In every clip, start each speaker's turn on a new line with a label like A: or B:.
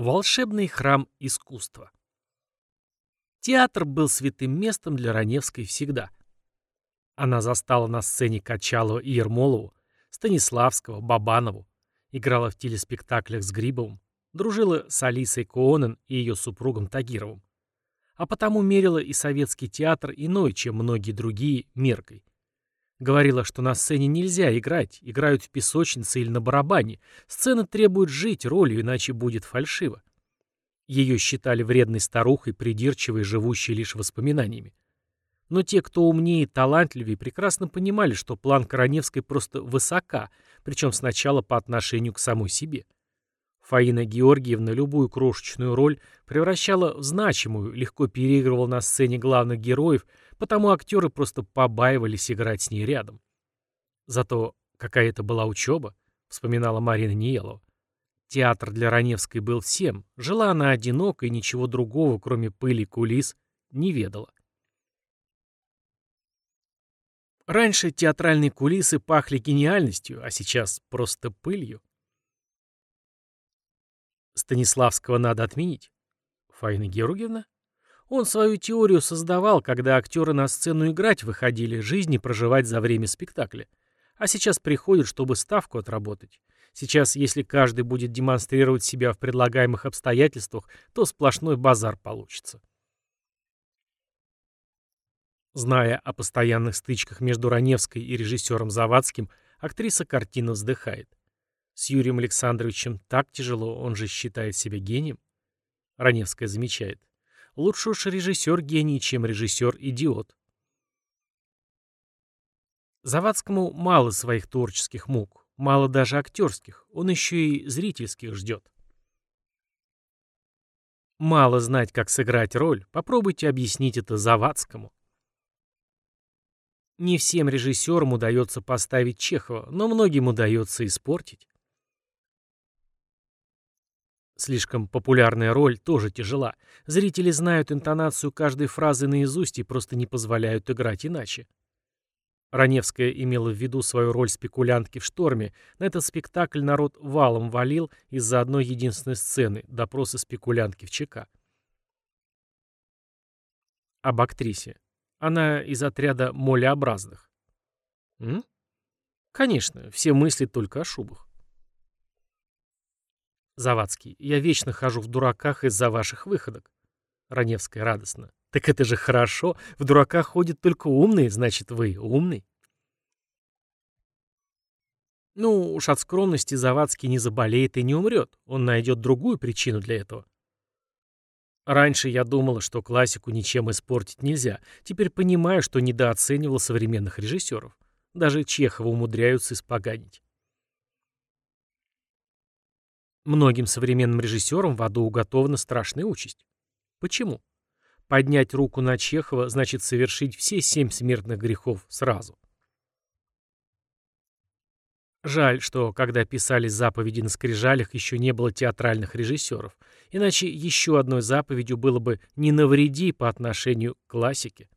A: Волшебный храм искусства. Театр был святым местом для Раневской всегда. Она застала на сцене Качалова и Ермолову, Станиславского, Бабанову, играла в телеспектаклях с Грибовым, дружила с Алисой Коонен и ее супругом Тагировым. А потому мерила и советский театр иной, чем многие другие, меркой. Говорила, что на сцене нельзя играть, играют в песочнице или на барабане. Сцена требует жить ролью, иначе будет фальшиво. Ее считали вредной старухой, придирчивой, живущей лишь воспоминаниями. Но те, кто умнее и талантливее, прекрасно понимали, что план Короневской просто высока, причем сначала по отношению к самой себе. Фаина Георгиевна любую крошечную роль превращала в значимую, легко переигрывала на сцене главных героев – потому актеры просто побаивались играть с ней рядом. Зато какая это была учеба, вспоминала Марина Ниелова. Театр для Раневской был всем, жила она одиноко и ничего другого, кроме пыли кулис, не ведала. Раньше театральные кулисы пахли гениальностью, а сейчас просто пылью. Станиславского надо отменить. Фаина Георгиевна? Он свою теорию создавал, когда актеры на сцену играть выходили, жизни проживать за время спектакля. А сейчас приходят, чтобы ставку отработать. Сейчас, если каждый будет демонстрировать себя в предлагаемых обстоятельствах, то сплошной базар получится. Зная о постоянных стычках между Раневской и режиссером Завадским, актриса картина вздыхает. С Юрием Александровичем так тяжело, он же считает себя гением. Раневская замечает. Лучше уж режиссер гений, чем режиссер-идиот. Завадскому мало своих творческих мук, мало даже актерских, он еще и зрительских ждет. Мало знать, как сыграть роль, попробуйте объяснить это Завадскому. Не всем режиссерам удается поставить Чехова, но многим удается испортить. Слишком популярная роль тоже тяжела. Зрители знают интонацию каждой фразы наизусть и просто не позволяют играть иначе. Раневская имела в виду свою роль спекулянтки в «Шторме». На этот спектакль народ валом валил из-за одной единственной сцены – допроса спекулянтки в ЧК. Об актрисе. Она из отряда молеобразных. М? Конечно, все мысли только о шубах. Завадский. Я вечно хожу в дураках из-за ваших выходок. Раневская радостно. Так это же хорошо. В дураках ходят только умные, значит, вы умный. Ну, уж от скромности Завадский не заболеет и не умрет. Он найдет другую причину для этого. Раньше я думала, что классику ничем испортить нельзя. Теперь понимаю, что недооценивал современных режиссеров. Даже Чехова умудряются испоганить. Многим современным режиссерам в аду уготована страшная участь. Почему? Поднять руку на Чехова значит совершить все семь смертных грехов сразу. Жаль, что когда писались заповеди на скрижалях, еще не было театральных режиссеров. Иначе еще одной заповедью было бы «не навреди» по отношению к классике.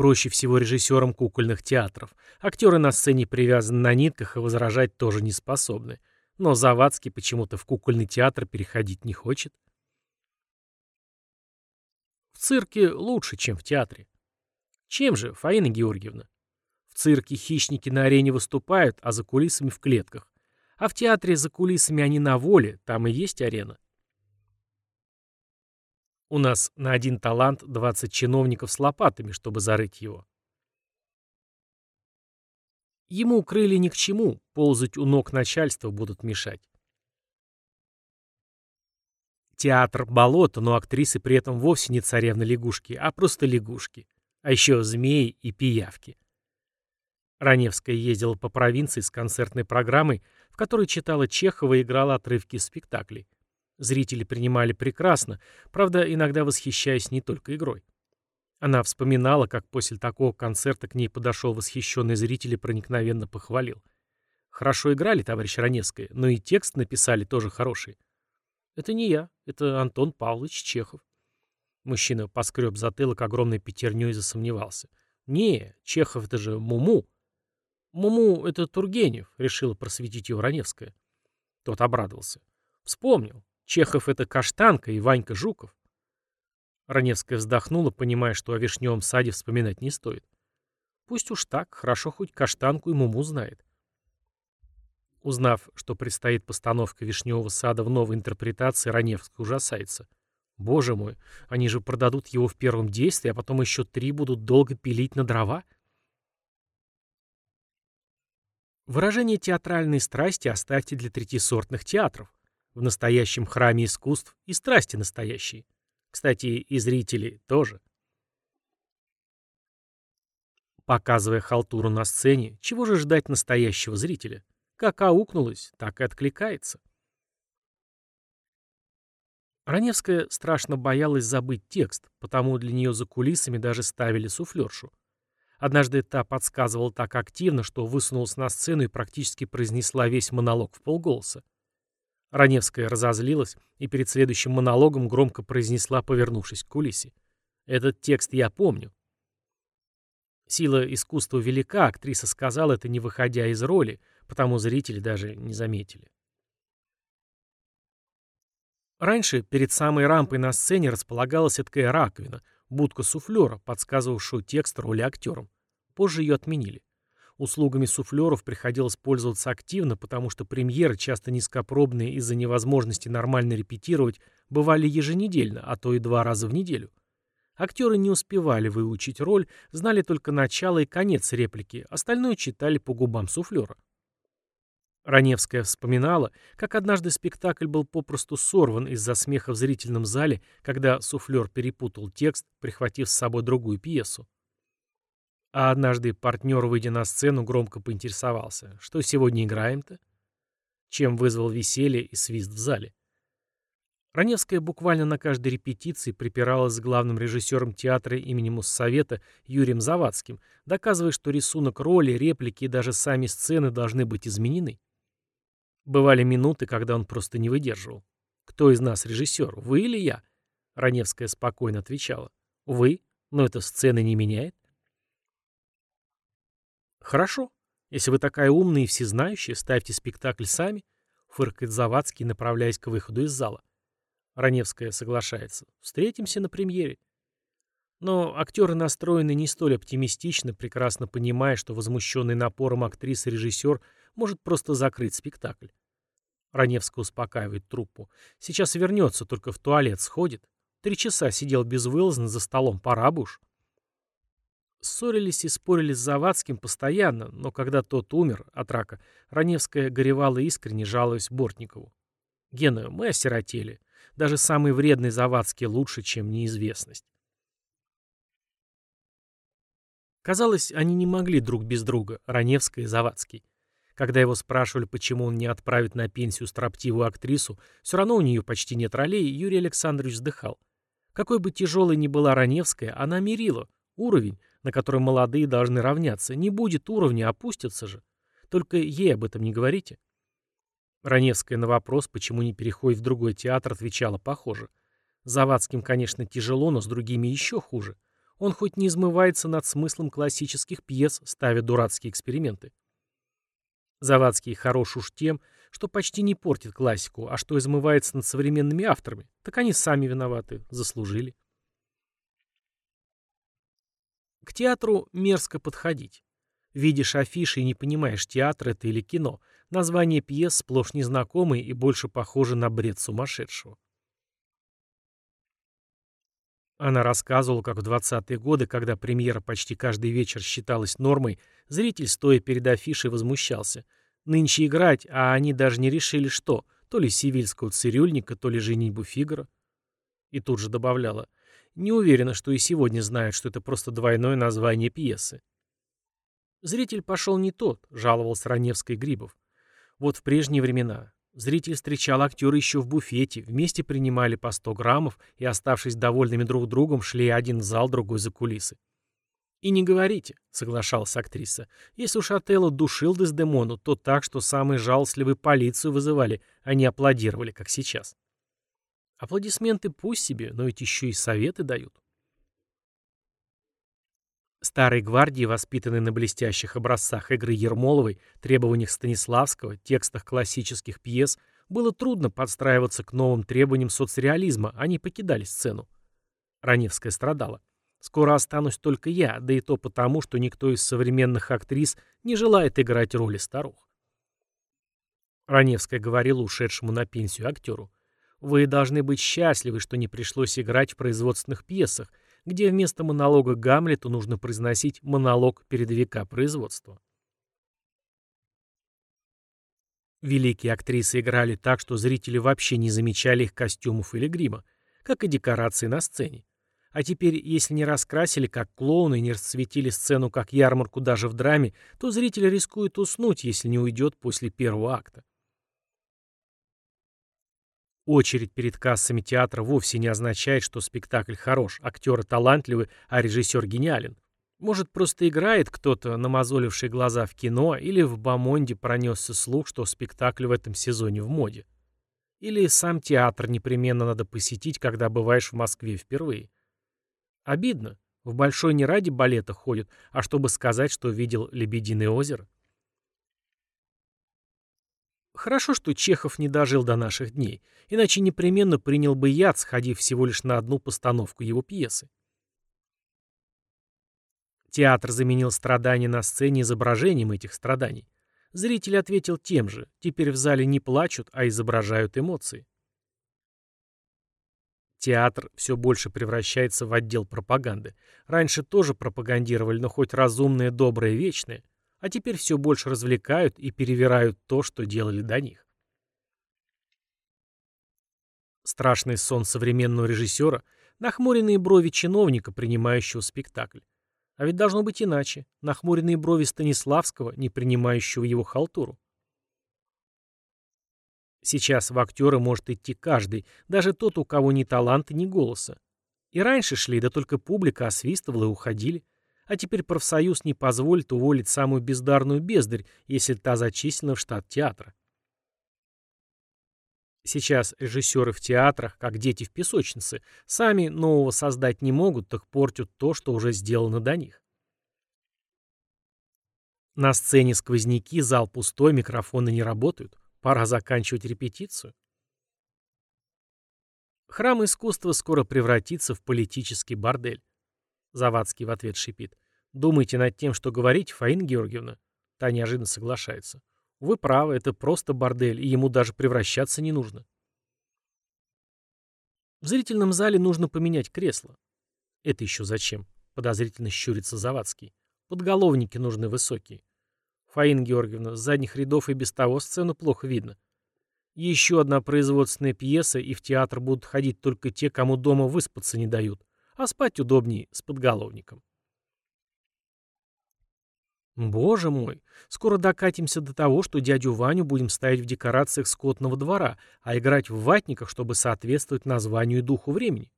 A: Проще всего режиссерам кукольных театров. Актеры на сцене привязаны на нитках и возражать тоже не способны. Но Завадский почему-то в кукольный театр переходить не хочет. В цирке лучше, чем в театре. Чем же, Фаина Георгиевна? В цирке хищники на арене выступают, а за кулисами в клетках. А в театре за кулисами они на воле, там и есть арена. У нас на один талант 20 чиновников с лопатами, чтобы зарыть его. Ему укрыли ни к чему, ползать у ног начальства будут мешать. Театр болото, но актрисы при этом вовсе не царевны-лягушки, а просто лягушки. А еще змеи и пиявки. Раневская ездила по провинции с концертной программой, в которой читала Чехова и играла отрывки спектаклей. Зрители принимали прекрасно, правда, иногда восхищаясь не только игрой. Она вспоминала, как после такого концерта к ней подошел восхищенный зритель и проникновенно похвалил. «Хорошо играли, товарищ Раневская, но и текст написали тоже хороший». «Это не я, это Антон Павлович Чехов». Мужчина поскреб затылок огромной пятерней и засомневался. «Не, Чехов это же Муму». «Муму — это Тургенев», — решила просветить его Раневская. Тот обрадовался. «Вспомнил. Чехов — это Каштанка и Ванька Жуков. Раневская вздохнула, понимая, что о вишневом саде вспоминать не стоит. Пусть уж так, хорошо хоть Каштанку и Муму знает. Узнав, что предстоит постановка «Вишневого сада» в новой интерпретации, Раневская ужасается. Боже мой, они же продадут его в первом действии, а потом еще три будут долго пилить на дрова. Выражение театральной страсти оставьте для третисортных театров в настоящем храме искусств и страсти настоящие. Кстати, и зрители тоже. Показывая халтуру на сцене, чего же ждать настоящего зрителя? Как аукнулось, так и откликается. Раневская страшно боялась забыть текст, потому для нее за кулисами даже ставили суфлершу. Однажды та подсказывала так активно, что высунулась на сцену и практически произнесла весь монолог в полголоса. Раневская разозлилась и перед следующим монологом громко произнесла, повернувшись к кулисе. «Этот текст я помню». Сила искусства велика, актриса сказала это, не выходя из роли, потому зрители даже не заметили. Раньше перед самой рампой на сцене располагалась эткая раковина, будка суфлера, подсказывавшую текст роли актерам. Позже ее отменили. Услугами суфлеров приходилось пользоваться активно, потому что премьеры, часто низкопробные из-за невозможности нормально репетировать, бывали еженедельно, а то и два раза в неделю. Актеры не успевали выучить роль, знали только начало и конец реплики, остальное читали по губам суфлера. Раневская вспоминала, как однажды спектакль был попросту сорван из-за смеха в зрительном зале, когда суфлер перепутал текст, прихватив с собой другую пьесу. А однажды партнер, выйдя на сцену, громко поинтересовался, что сегодня играем-то? Чем вызвал веселье и свист в зале. Раневская буквально на каждой репетиции припиралась с главным режиссером театра имени Моссовета Юрием Завадским, доказывая, что рисунок роли, реплики и даже сами сцены должны быть изменены. Бывали минуты, когда он просто не выдерживал. «Кто из нас режиссер, вы или я?» Раневская спокойно отвечала. «Вы, но это сцены не меняет». «Хорошо. Если вы такая умная и всезнающая, ставьте спектакль сами», — фыркает Завадский, направляясь к выходу из зала. Раневская соглашается. «Встретимся на премьере». Но актеры настроены не столь оптимистично, прекрасно понимая, что возмущенный напором актрисы режиссер может просто закрыть спектакль. Раневская успокаивает труппу. «Сейчас вернется, только в туалет сходит. Три часа сидел безвылазно за столом, пора бы уж». Ссорились и спорили с Завадским постоянно, но когда тот умер от рака, Раневская горевала искренне, жалуясь Бортникову. «Гена, мы осиротели. Даже самый вредный Завадский лучше, чем неизвестность». Казалось, они не могли друг без друга, Раневская и Завадский. Когда его спрашивали, почему он не отправит на пенсию строптивую актрису, все равно у нее почти нет ролей, Юрий Александрович вздыхал. Какой бы тяжелой ни была Раневская, она мерила. Уровень, на который молодые должны равняться. Не будет уровня, опустятся же. Только ей об этом не говорите. Раневская на вопрос, почему не переходит в другой театр, отвечала похоже. Завадским, конечно, тяжело, но с другими еще хуже. Он хоть не измывается над смыслом классических пьес, ставя дурацкие эксперименты. Завадский хорош уж тем, что почти не портит классику, а что измывается над современными авторами. Так они сами виноваты, заслужили. К театру мерзко подходить. Видишь афиши и не понимаешь, театр это или кино. Название пьес сплошь незнакомые и больше похоже на бред сумасшедшего. Она рассказывала, как в 20-е годы, когда премьера почти каждый вечер считалась нормой, зритель, стоя перед афишей, возмущался. Нынче играть, а они даже не решили, что. То ли сивильского цирюльника, то ли женитьбу Фигара. И тут же добавляла. Не уверена, что и сегодня знают, что это просто двойное название пьесы. «Зритель пошел не тот», — жаловался Раневский Грибов. «Вот в прежние времена. Зритель встречал актера еще в буфете, вместе принимали по 100 граммов и, оставшись довольными друг другом, шли один в зал, другой за кулисы. «И не говорите», — соглашалась актриса. «Если уж Отелло душил Дездемону, то так, что самые жалостливые полицию вызывали, а не аплодировали, как сейчас». Аплодисменты пусть себе, но ведь еще и советы дают. Старые гвардии, воспитанные на блестящих образцах игры Ермоловой, требованиях Станиславского, текстах классических пьес, было трудно подстраиваться к новым требованиям соцреализма, они покидали сцену. Раневская страдала. «Скоро останусь только я, да и то потому, что никто из современных актрис не желает играть роли старух». Раневская говорила ушедшему на пенсию актеру. Вы должны быть счастливы, что не пришлось играть в производственных пьесах, где вместо монолога Гамлету нужно произносить монолог передовика производства. Великие актрисы играли так, что зрители вообще не замечали их костюмов или грима, как и декорации на сцене. А теперь, если не раскрасили как клоуны и не расцветили сцену как ярмарку даже в драме, то зритель рискует уснуть, если не уйдет после первого акта. Очередь перед кассами театра вовсе не означает, что спектакль хорош, актеры талантливы, а режиссер гениален. Может, просто играет кто-то, намазоливший глаза в кино, или в Бамонде пронесся слух, что спектакль в этом сезоне в моде. Или сам театр непременно надо посетить, когда бываешь в Москве впервые. Обидно. В Большой не ради балета ходят, а чтобы сказать, что видел «Лебединое озеро». Хорошо, что Чехов не дожил до наших дней, иначе непременно принял бы яд, сходив всего лишь на одну постановку его пьесы. Театр заменил страдания на сцене изображением этих страданий. Зритель ответил тем же. Теперь в зале не плачут, а изображают эмоции. Театр все больше превращается в отдел пропаганды. Раньше тоже пропагандировали, но хоть разумное, доброе, вечное а теперь все больше развлекают и перевирают то, что делали до них. Страшный сон современного режиссера, нахмуренные брови чиновника, принимающего спектакль. А ведь должно быть иначе, нахмуренные брови Станиславского, не принимающего его халтуру. Сейчас в актеры может идти каждый, даже тот, у кого ни таланта, ни голоса. И раньше шли, да только публика освистывала и уходили. А теперь профсоюз не позволит уволить самую бездарную бездарь, если та зачислена в штат театра. Сейчас режиссеры в театрах, как дети в песочнице, сами нового создать не могут, так портят то, что уже сделано до них. На сцене сквозняки, зал пустой, микрофоны не работают. Пора заканчивать репетицию. Храм искусства скоро превратится в политический бордель. Завадский в ответ шипит. Думайте над тем, что говорить, Фаина Георгиевна. Та неожиданно соглашается. Вы правы, это просто бордель, и ему даже превращаться не нужно. В зрительном зале нужно поменять кресло. Это еще зачем? Подозрительно щурится Завадский. Подголовники нужны высокие. Фаина Георгиевна, с задних рядов и без того сцену плохо видно. Еще одна производственная пьеса, и в театр будут ходить только те, кому дома выспаться не дают. А спать удобнее с подголовником. Боже мой, скоро докатимся до того, что дядю Ваню будем ставить в декорациях скотного двора, а играть в ватниках, чтобы соответствовать названию и духу времени.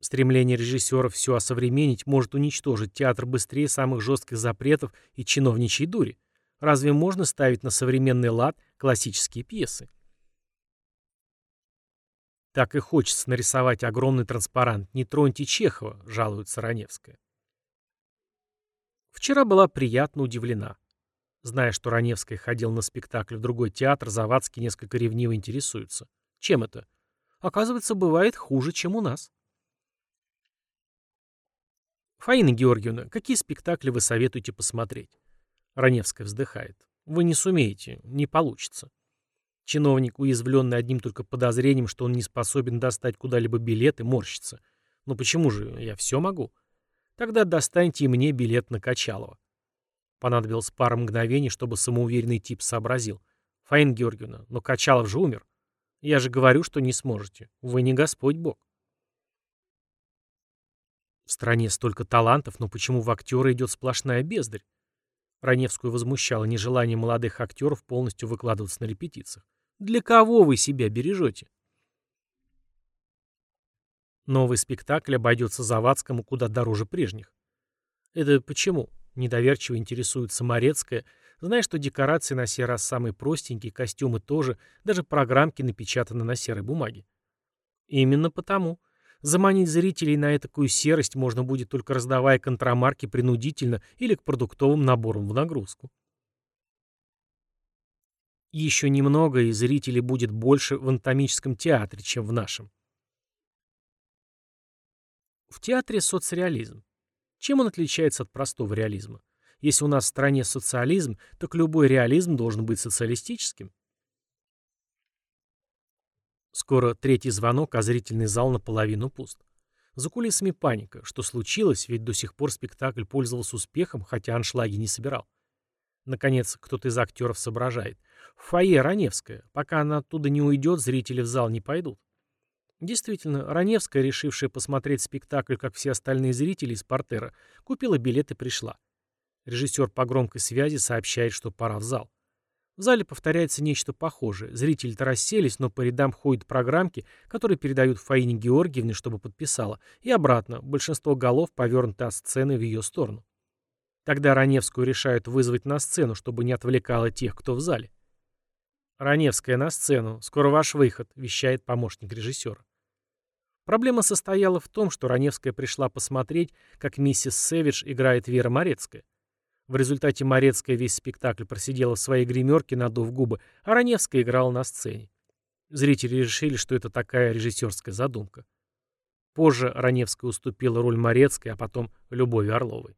A: Стремление режиссера все осовременить может уничтожить театр быстрее самых жестких запретов и чиновничьей дури. Разве можно ставить на современный лад классические пьесы? Так и хочется нарисовать огромный транспарант «Не троньте Чехова», жалуется Раневская. Вчера была приятно удивлена. Зная, что Раневская ходил на спектакль в другой театр, Завадский несколько ревниво интересуется. Чем это? Оказывается, бывает хуже, чем у нас. Фаина Георгиевна, какие спектакли вы советуете посмотреть? Раневская вздыхает. Вы не сумеете, не получится. Чиновник, уязвленный одним только подозрением, что он не способен достать куда-либо билеты, морщится. Но почему же я все могу? Тогда достаньте и мне билет на Качалова. Понадобилось пару мгновений, чтобы самоуверенный тип сообразил. Фаин Георгиевна, но Качалов же умер. Я же говорю, что не сможете. Вы не Господь Бог. В стране столько талантов, но почему в актера идет сплошная бездарь? Раневскую возмущало нежелание молодых актеров полностью выкладываться на репетициях. Для кого вы себя бережете? Новый спектакль обойдется Завадскому куда дороже прежних. Это почему? Недоверчиво интересуется Морецкая, зная, что декорации на сей раз самые простенькие, костюмы тоже, даже программки напечатаны на серой бумаге. Именно потому. Заманить зрителей на такую серость можно будет только раздавая контрамарки принудительно или к продуктовым наборам в нагрузку. Еще немного, и зрителей будет больше в анатомическом театре, чем в нашем. В театре соцреализм. Чем он отличается от простого реализма? Если у нас в стране социализм, так любой реализм должен быть социалистическим. Скоро третий звонок, а зрительный зал наполовину пуст. За кулисами паника. Что случилось, ведь до сих пор спектакль пользовался успехом, хотя аншлаги не собирал. Наконец, кто-то из актеров соображает. В фойе Раневская. Пока она оттуда не уйдет, зрители в зал не пойдут. Действительно, Раневская, решившая посмотреть спектакль, как все остальные зрители из портера, купила билет и пришла. Режиссер по громкой связи сообщает, что пора в зал. В зале повторяется нечто похожее. Зрители-то расселись, но по рядам ходят программки, которые передают Фаине Георгиевне, чтобы подписала, и обратно, большинство голов повернуты от сцены в ее сторону. Тогда Раневскую решают вызвать на сцену, чтобы не отвлекало тех, кто в зале. «Раневская на сцену. Скоро ваш выход», — вещает помощник режиссера. Проблема состояла в том, что Раневская пришла посмотреть, как миссис Сэвидж играет Вера Морецкая. В результате Морецкая весь спектакль просидела в своей гримерке, надув губы, а Раневская играла на сцене. Зрители решили, что это такая режиссерская задумка. Позже Раневская уступила роль Морецкой, а потом Любови Орловой.